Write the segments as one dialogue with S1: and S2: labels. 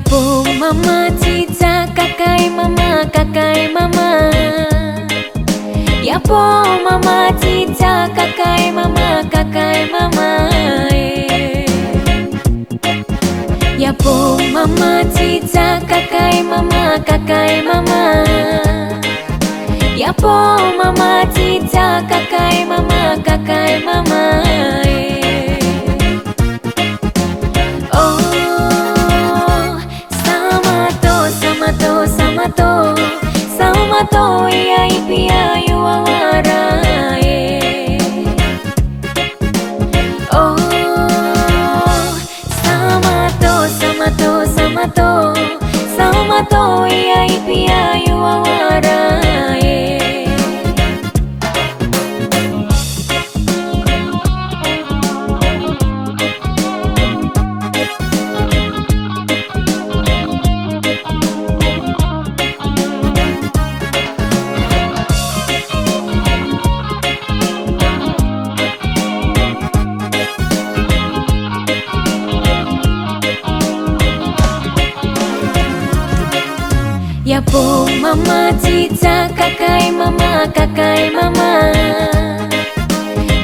S1: Ya po mama cica kakai, mama kakai, mama. Ya po mama cica kakai, mama kakai, mama. Ya po mama cica kakai, mama kakai, mama. Ya po mama cica kakai, mama kakai, mama. Sama to iya ipia yuawara eh. Oh sama to sama to sama to sama to iya Ya po mama cica kakai mama kakai mama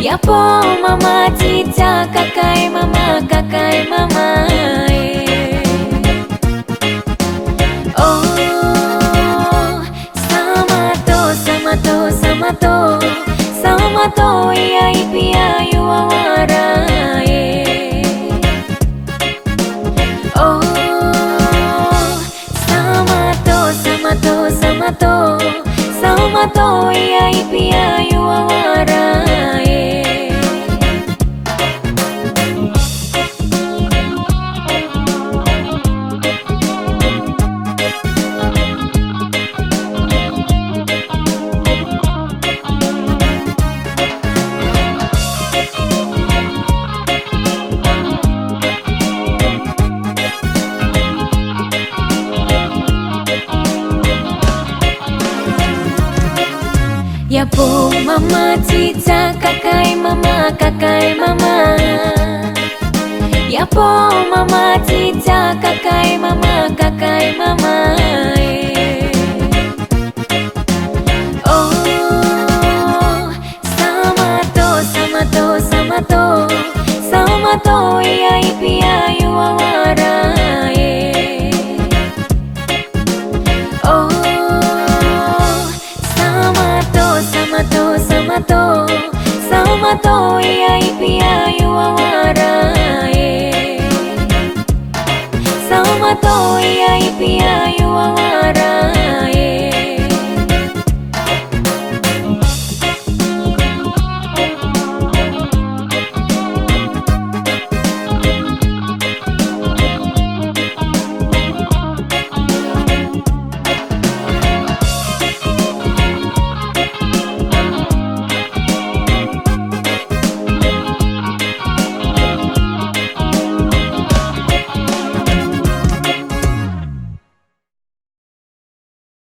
S1: Ya po mama cica kakai mama kakai mama eh. Oh sama to sama to sama to sama to matoy ay pia やぽうママちいちゃかかいママかかいママやぼうママちちゃかかいママかかいママおさまとさまとさまとさまといやいびまとい